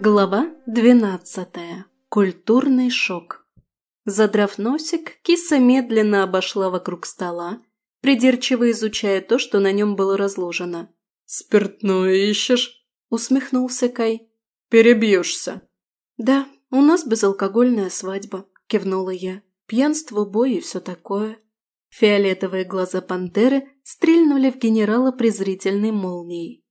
Глава двенадцатая. Культурный шок. Задрав носик, киса медленно обошла вокруг стола, придирчиво изучая то, что на нем было разложено. «Спиртное ищешь?» – усмехнулся Кай. «Перебьешься». «Да, у нас безалкогольная свадьба», – кивнула я. «Пьянство, бой и все такое». Фиолетовые глаза пантеры стрельнули в генерала презрительной молнией.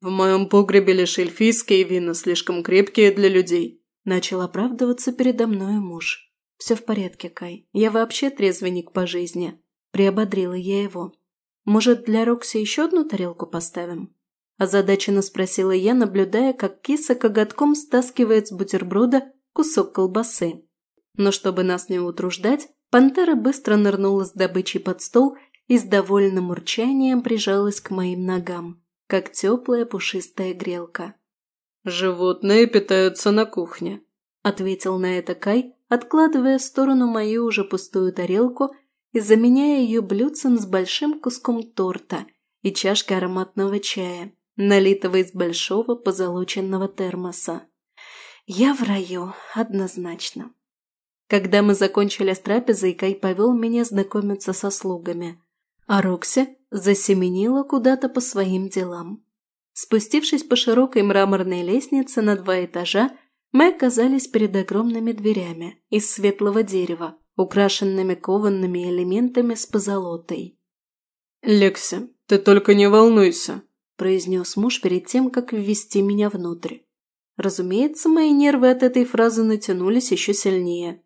«В моем погребе лишь эльфийские вина, слишком крепкие для людей», – начал оправдываться передо мною муж. «Все в порядке, Кай. Я вообще трезвенник по жизни», – приободрила я его. «Может, для Рокси еще одну тарелку поставим?» Озадаченно спросила я, наблюдая, как киса коготком стаскивает с бутерброда кусок колбасы. Но чтобы нас не утруждать, пантера быстро нырнула с добычей под стол и с довольным урчанием прижалась к моим ногам, как теплая пушистая грелка. «Животные питаются на кухне», – ответил на это Кай, откладывая в сторону мою уже пустую тарелку и заменяя ее блюдцем с большим куском торта и чашкой ароматного чая налитого из большого позолоченного термоса. Я в раю, однозначно. Когда мы закончили с трапезой, Кай повел меня знакомиться со слугами, а Рокси засеменила куда-то по своим делам. Спустившись по широкой мраморной лестнице на два этажа, мы оказались перед огромными дверями из светлого дерева, украшенными кованными элементами с позолотой. «Лекси, ты только не волнуйся», произнес муж перед тем, как ввести меня внутрь. Разумеется, мои нервы от этой фразы натянулись еще сильнее.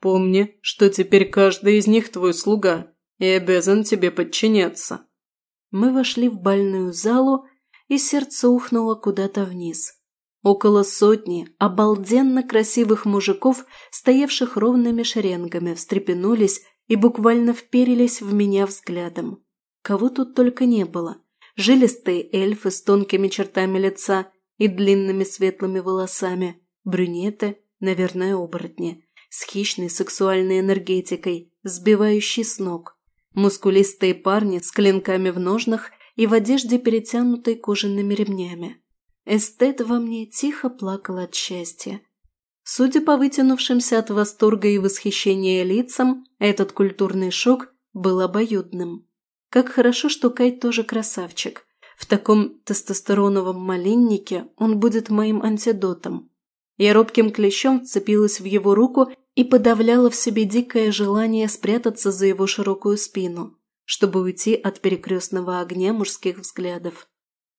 «Помни, что теперь каждый из них твой слуга и обязан тебе подчиняться». Мы вошли в бальную залу, и сердце ухнуло куда-то вниз. Около сотни обалденно красивых мужиков, стоявших ровными шеренгами, встрепенулись и буквально вперились в меня взглядом. Кого тут только не было – жилистые эльфы с тонкими чертами лица и длинными светлыми волосами, брюнеты, наверное, оборотни, с хищной сексуальной энергетикой, сбивающей с ног, мускулистые парни с клинками в ножнах и в одежде, перетянутой кожаными ремнями. Эстет во мне тихо плакал от счастья. Судя по вытянувшимся от восторга и восхищения лицам, этот культурный шок был обоюдным. Как хорошо, что Кай тоже красавчик. В таком тестостероновом малиннике он будет моим антидотом. Я робким клещом вцепилась в его руку и подавляла в себе дикое желание спрятаться за его широкую спину, чтобы уйти от перекрестного огня мужских взглядов.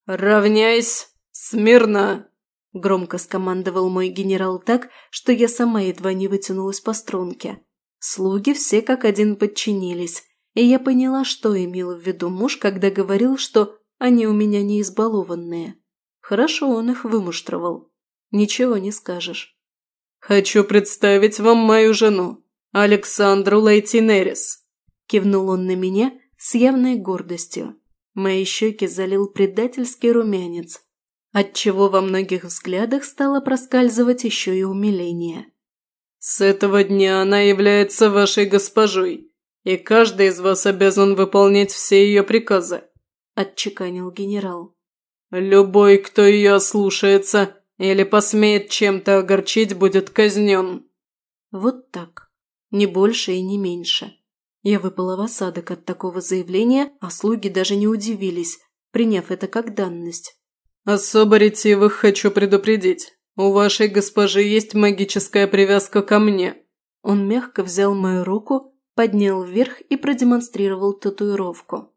«Равняйсь! Смирно!» – громко скомандовал мой генерал так, что я сама едва не вытянулась по струнке. Слуги все как один подчинились, и я поняла, что имел в виду муж, когда говорил, что они у меня не избалованные. Хорошо он их вымуштровал. Ничего не скажешь. «Хочу представить вам мою жену, Александру Лейтинерис», – кивнул он на меня с явной гордостью. Мои щеки залил предательский румянец, отчего во многих взглядах стало проскальзывать еще и умиление. «С этого дня она является вашей госпожой и каждый из вас обязан выполнять все ее приказы», – отчеканил генерал. «Любой, кто ее ослушается или посмеет чем-то огорчить, будет казнен». Вот так. Не больше и не меньше. Я выпала в осадок от такого заявления, а слуги даже не удивились, приняв это как данность. «Особо ретивых хочу предупредить. У вашей госпожи есть магическая привязка ко мне». Он мягко взял мою руку поднял вверх и продемонстрировал татуировку.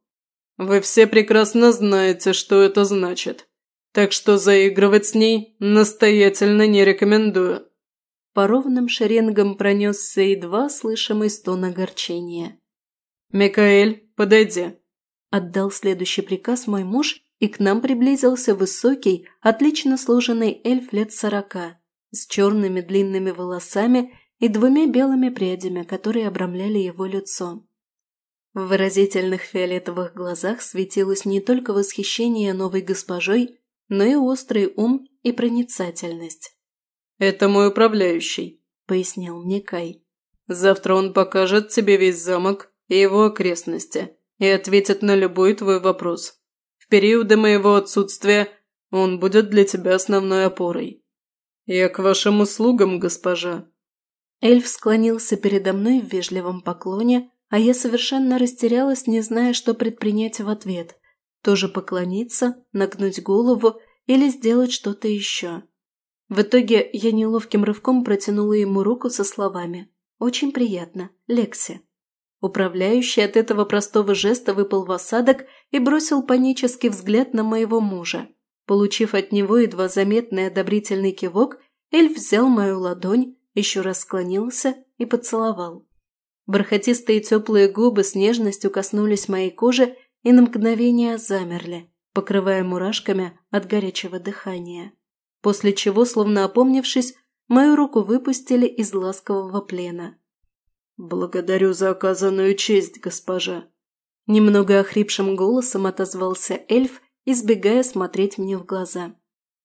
«Вы все прекрасно знаете, что это значит, так что заигрывать с ней настоятельно не рекомендую». По ровным шеренгам пронесся едва слышимый стон огорчения. «Микаэль, подойди», – отдал следующий приказ мой муж, и к нам приблизился высокий, отлично сложенный эльф лет сорока, с черными длинными волосами и двумя белыми прядями, которые обрамляли его лицо. В выразительных фиолетовых глазах светилось не только восхищение новой госпожой, но и острый ум и проницательность. «Это мой управляющий», – пояснил мне Кай. «Завтра он покажет тебе весь замок и его окрестности и ответит на любой твой вопрос. В периоды моего отсутствия он будет для тебя основной опорой». «Я к вашим услугам, госпожа». Эльф склонился передо мной в вежливом поклоне, а я совершенно растерялась, не зная, что предпринять в ответ. Тоже поклониться, нагнуть голову или сделать что-то еще. В итоге я неловким рывком протянула ему руку со словами «Очень приятно, Лекси». Управляющий от этого простого жеста выпал в осадок и бросил панический взгляд на моего мужа. Получив от него едва заметный одобрительный кивок, эльф взял мою ладонь, еще раз склонился и поцеловал. Бархатистые теплые губы с нежностью коснулись моей кожи и на мгновение замерли, покрывая мурашками от горячего дыхания. После чего, словно опомнившись, мою руку выпустили из ласкового плена. «Благодарю за оказанную честь, госпожа!» Немного охрипшим голосом отозвался эльф, избегая смотреть мне в глаза.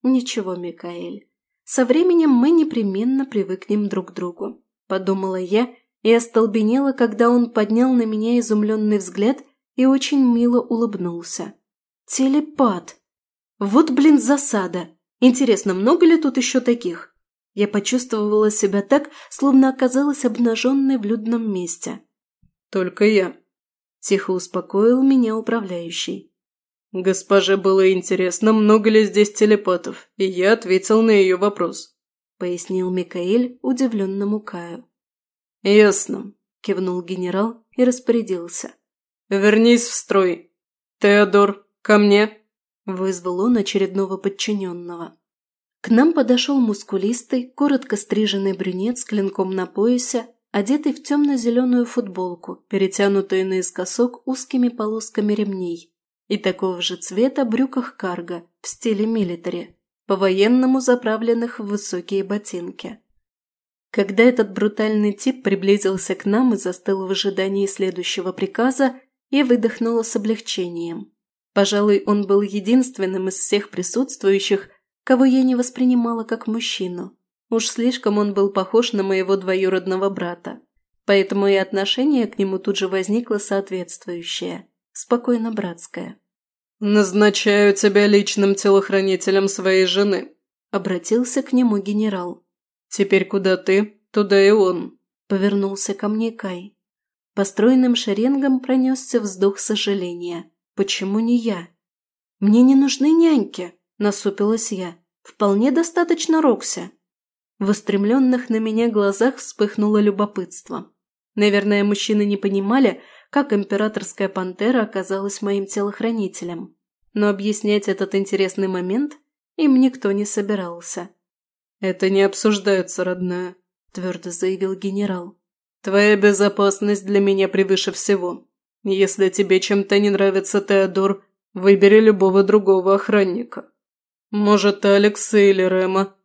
«Ничего, Микаэль, со временем мы непременно привыкнем друг к другу», – подумала я и остолбенела, когда он поднял на меня изумленный взгляд и очень мило улыбнулся. «Телепат! Вот, блин, засада! Интересно, много ли тут еще таких?» Я почувствовала себя так, словно оказалась обнаженной в людном месте. «Только я», – тихо успокоил меня управляющий. «Госпоже было интересно, много ли здесь телепатов, и я ответил на ее вопрос», – пояснил Микаэль удивленному Каю. «Ясно», – кивнул генерал и распорядился. «Вернись в строй. Теодор, ко мне!» – вызвал он очередного подчиненного. К нам подошел мускулистый, коротко стриженный брюнет с клинком на поясе, одетый в темно-зеленую футболку, перетянутую наискосок узкими полосками ремней, и такого же цвета брюках карго в стиле милитари, по-военному заправленных в высокие ботинки. Когда этот брутальный тип приблизился к нам и застыл в ожидании следующего приказа, я выдохнула с облегчением. Пожалуй, он был единственным из всех присутствующих, кого я не воспринимала как мужчину. Уж слишком он был похож на моего двоюродного брата. Поэтому и отношение к нему тут же возникло соответствующее, спокойно братское. «Назначаю тебя личным телохранителем своей жены», – обратился к нему генерал. «Теперь куда ты, туда и он», – повернулся ко мне Кай. По стройным шеренгам пронесся вздох сожаления. «Почему не я? Мне не нужны няньки», – насупилась я. «Вполне достаточно Рокси». В устремленных на меня глазах вспыхнуло любопытство. Наверное, мужчины не понимали, как императорская пантера оказалась моим телохранителем. Но объяснять этот интересный момент им никто не собирался. «Это не обсуждается, родная», – твердо заявил генерал. «Твоя безопасность для меня превыше всего. Если тебе чем-то не нравится Теодор, выбери любого другого охранника. «Может, Алекса или Рема?»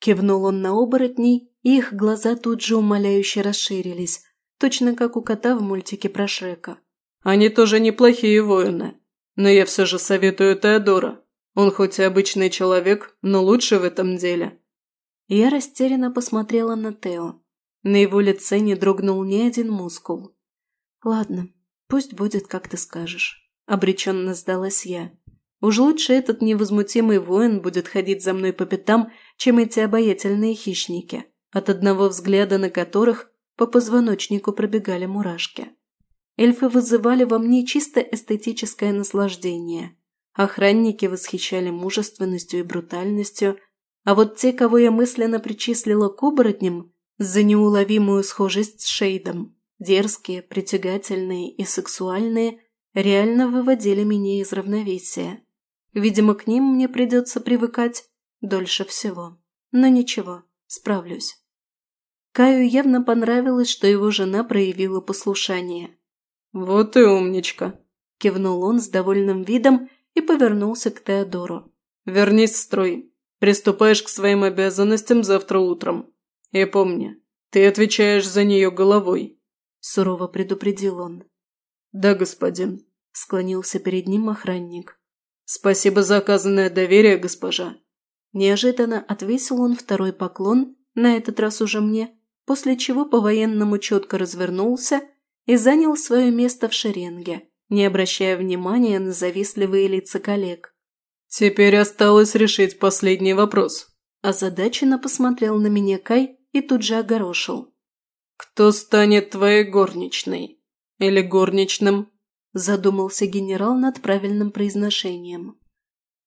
Кивнул он на оборотней, и их глаза тут же умоляюще расширились, точно как у кота в мультике про Шрека. «Они тоже неплохие воины, но я все же советую Теодора. Он хоть и обычный человек, но лучше в этом деле». Я растерянно посмотрела на Тео. На его лице не дрогнул ни один мускул. «Ладно, пусть будет, как ты скажешь», – обреченно сдалась я. Уж лучше этот невозмутимый воин будет ходить за мной по пятам, чем эти обаятельные хищники, от одного взгляда на которых по позвоночнику пробегали мурашки. Эльфы вызывали во мне чисто эстетическое наслаждение. Охранники восхищали мужественностью и брутальностью, а вот те, кого я мысленно причислила к оборотням, за неуловимую схожесть с Шейдом, дерзкие, притягательные и сексуальные, реально выводили меня из равновесия. Видимо, к ним мне придется привыкать дольше всего. Но ничего, справлюсь. Каю явно понравилось, что его жена проявила послушание. «Вот и умничка!» – кивнул он с довольным видом и повернулся к Теодору. «Вернись в строй. Приступаешь к своим обязанностям завтра утром. И помни, ты отвечаешь за нее головой», – сурово предупредил он. «Да, господин», – склонился перед ним охранник. «Спасибо за оказанное доверие, госпожа!» Неожиданно отвесил он второй поклон, на этот раз уже мне, после чего по-военному четко развернулся и занял свое место в шеренге, не обращая внимания на завистливые лица коллег. «Теперь осталось решить последний вопрос», – Озадаченно посмотрел на меня Кай и тут же огорошил. «Кто станет твоей горничной? Или горничным?» Задумался генерал над правильным произношением.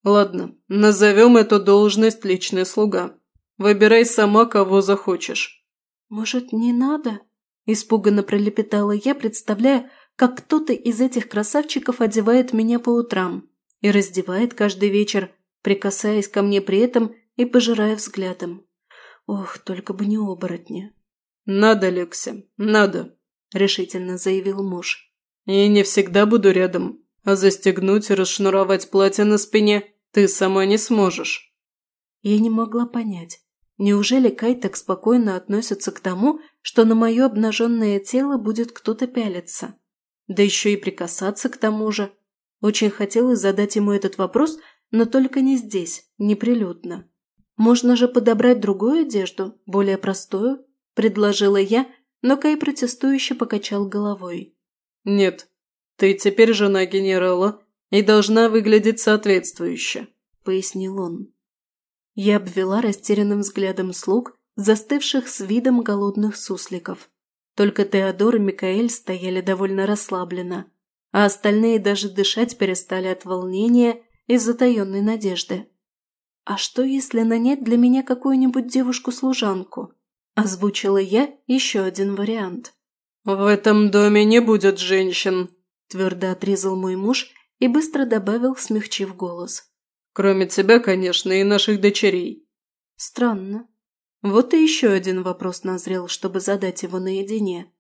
«Ладно, назовем эту должность личный слуга. Выбирай сама, кого захочешь». «Может, не надо?» – испуганно пролепетала я, представляя, как кто-то из этих красавчиков одевает меня по утрам и раздевает каждый вечер, прикасаясь ко мне при этом и пожирая взглядом. Ох, только бы не оборотня. «Надо, Лекся, надо», – решительно заявил муж. «И не всегда буду рядом, а застегнуть и расшнуровать платье на спине ты сама не сможешь». Я не могла понять, неужели Кай так спокойно относится к тому, что на мое обнаженное тело будет кто-то пялиться? Да еще и прикасаться к тому же. Очень хотелось задать ему этот вопрос, но только не здесь, неприлюдно. «Можно же подобрать другую одежду, более простую?» – предложила я, но Кай протестующе покачал головой. «Нет, ты теперь жена генерала и должна выглядеть соответствующе», – пояснил он. Я обвела растерянным взглядом слуг, застывших с видом голодных сусликов. Только Теодор и Микаэль стояли довольно расслабленно, а остальные даже дышать перестали от волнения и затаенной надежды. «А что, если нанять для меня какую-нибудь девушку-служанку?» Озвучила я еще один вариант. «В этом доме не будет женщин», – твердо отрезал мой муж и быстро добавил, смягчив голос. «Кроме тебя, конечно, и наших дочерей». «Странно. Вот и еще один вопрос назрел, чтобы задать его наедине.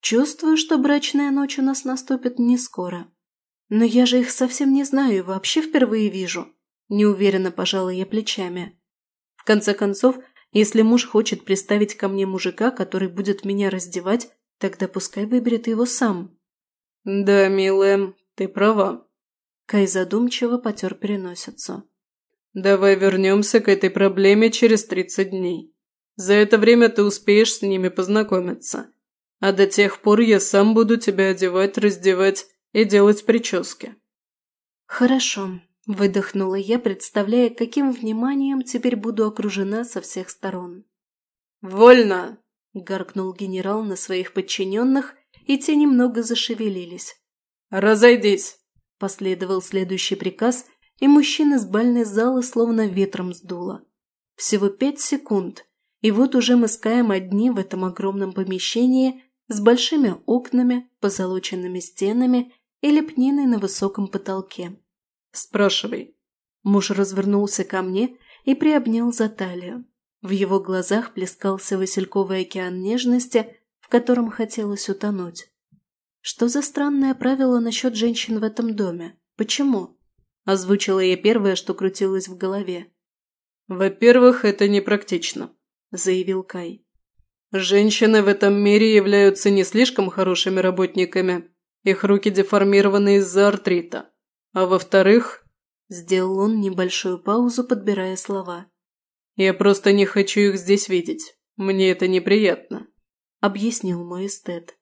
Чувствую, что брачная ночь у нас наступит не скоро. Но я же их совсем не знаю и вообще впервые вижу. Неуверенно пожала я плечами. В конце концов, если муж хочет приставить ко мне мужика, который будет меня раздевать, тогда пускай выберет его сам. Да, милая, ты права. Кай задумчиво потер переносицу. Давай вернемся к этой проблеме через тридцать дней. За это время ты успеешь с ними познакомиться. А до тех пор я сам буду тебя одевать, раздевать и делать прически». «Хорошо», – выдохнула я, представляя, каким вниманием теперь буду окружена со всех сторон. «Вольно!» – гаркнул генерал на своих подчиненных, и те немного зашевелились. «Разойдись!» – последовал следующий приказ, и мужчина с бальной залы словно ветром сдуло. Всего пять секунд, и вот уже мы с Каем одни в этом огромном помещении с большими окнами, позолоченными стенами и лепниной на высоком потолке. «Спрашивай». Муж развернулся ко мне и приобнял за талию. В его глазах плескался васильковый океан нежности, в котором хотелось утонуть. Что за странное правило насчет женщин в этом доме? Почему? Озвучила я первое, что крутилось в голове. Во-первых, это непрактично заявил Кай. «Женщины в этом мире являются не слишком хорошими работниками. Их руки деформированы из-за артрита. А во-вторых...» Сделал он небольшую паузу, подбирая слова. «Я просто не хочу их здесь видеть. Мне это неприятно», – объяснил мой эстет.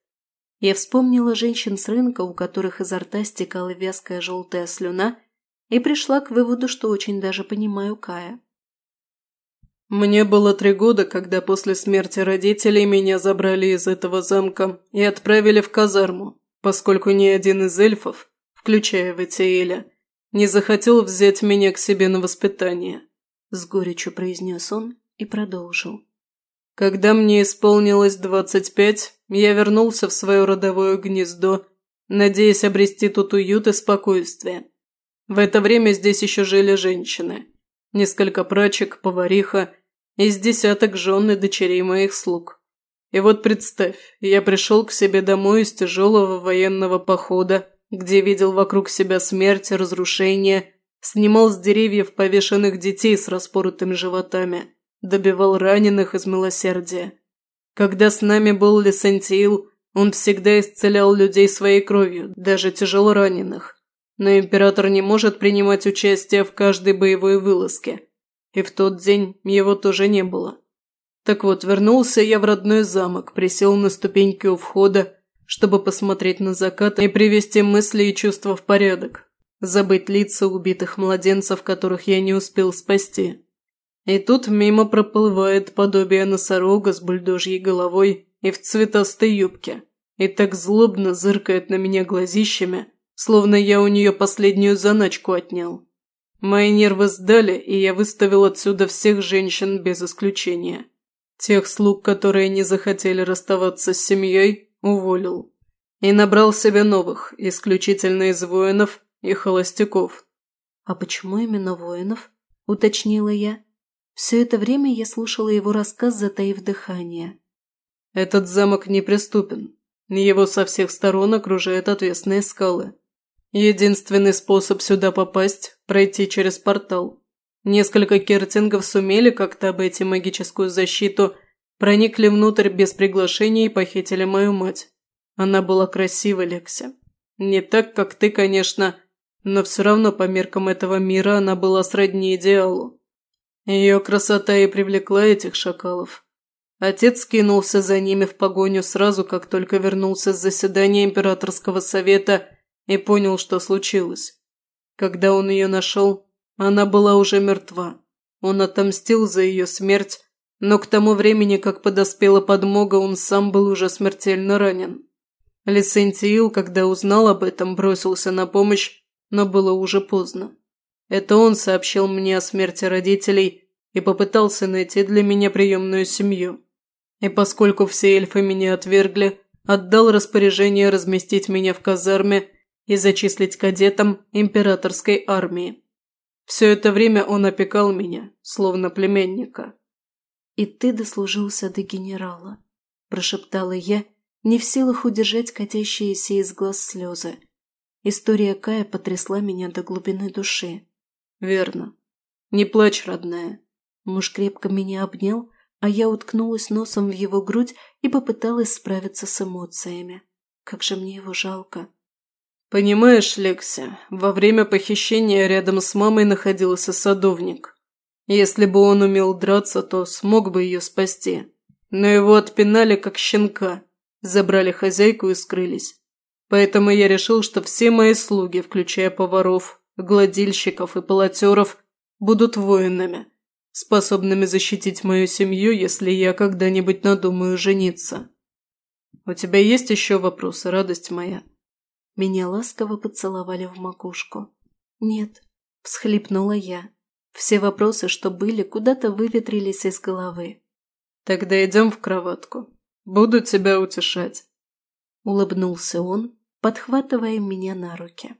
Я вспомнила женщин с рынка, у которых изо рта стекала вязкая желтая слюна, и пришла к выводу, что очень даже понимаю Кая. Мне было три года, когда после смерти родителей меня забрали из этого замка и отправили в казарму, поскольку ни один из эльфов, включая Ватиэля, не захотел взять меня к себе на воспитание. С горечью произнес он и продолжил. Когда мне исполнилось двадцать пять, я вернулся в свое родовое гнездо, надеясь обрести тут уют и спокойствие. В это время здесь еще жили женщины. Несколько прачек, повариха из десяток жен и дочерей моих слуг. И вот представь, я пришел к себе домой из тяжелого военного похода, где видел вокруг себя смерть и разрушение, снимал с деревьев повешенных детей с распоротыми животами, добивал раненых из милосердия. Когда с нами был Лесантиил, он всегда исцелял людей своей кровью, даже тяжело раненых. Но император не может принимать участие в каждой боевой вылазке и в тот день его тоже не было. Так вот, вернулся я в родной замок, присел на ступеньки у входа, чтобы посмотреть на закат и привести мысли и чувства в порядок, забыть лица убитых младенцев, которых я не успел спасти. И тут мимо проплывает подобие носорога с бульдожьей головой и в цветастой юбке, и так злобно зыркает на меня глазищами, словно я у нее последнюю заначку отнял. Мои нервы сдали, и я выставил отсюда всех женщин без исключения. Тех слуг, которые не захотели расставаться с семьей, уволил. И набрал себе новых, исключительно из воинов и холостяков. «А почему именно воинов?» – уточнила я. Все это время я слушала его рассказ, затаив дыхание. «Этот замок неприступен. Его со всех сторон окружают отвесные скалы. Единственный способ сюда попасть – пройти через портал. Несколько кертингов сумели как-то обойти магическую защиту, проникли внутрь без приглашения и похитили мою мать. Она была красива, Лекся. Не так, как ты, конечно, но все равно по меркам этого мира она была сродни идеалу. Ее красота и привлекла этих шакалов. Отец кинулся за ними в погоню сразу, как только вернулся с заседания императорского совета и понял, что случилось. Когда он ее нашел, она была уже мертва. Он отомстил за ее смерть, но к тому времени, как подоспела подмога, он сам был уже смертельно ранен. Лисентиил, когда узнал об этом, бросился на помощь, но было уже поздно. Это он сообщил мне о смерти родителей и попытался найти для меня приемную семью. И поскольку все эльфы меня отвергли, отдал распоряжение разместить меня в казарме и зачислить кадетом императорской армии. Все это время он опекал меня, словно племенника. «И ты дослужился до генерала», – прошептала я, не в силах удержать катящиеся из глаз слезы. История Кая потрясла меня до глубины души. «Верно. Не плачь, родная». Муж крепко меня обнял, а я уткнулась носом в его грудь и попыталась справиться с эмоциями. Как же мне его жалко. «Понимаешь, Лекси, во время похищения рядом с мамой находился садовник. Если бы он умел драться, то смог бы ее спасти. Но его отпинали как щенка, забрали хозяйку и скрылись. Поэтому я решил, что все мои слуги, включая поваров, гладильщиков и полотеров, будут воинами, способными защитить мою семью, если я когда-нибудь надумаю жениться. У тебя есть еще вопросы, радость моя?» Меня ласково поцеловали в макушку. «Нет», – всхлипнула я. Все вопросы, что были, куда-то выветрились из головы. «Тогда идем в кроватку. Буду тебя утешать». Улыбнулся он, подхватывая меня на руки.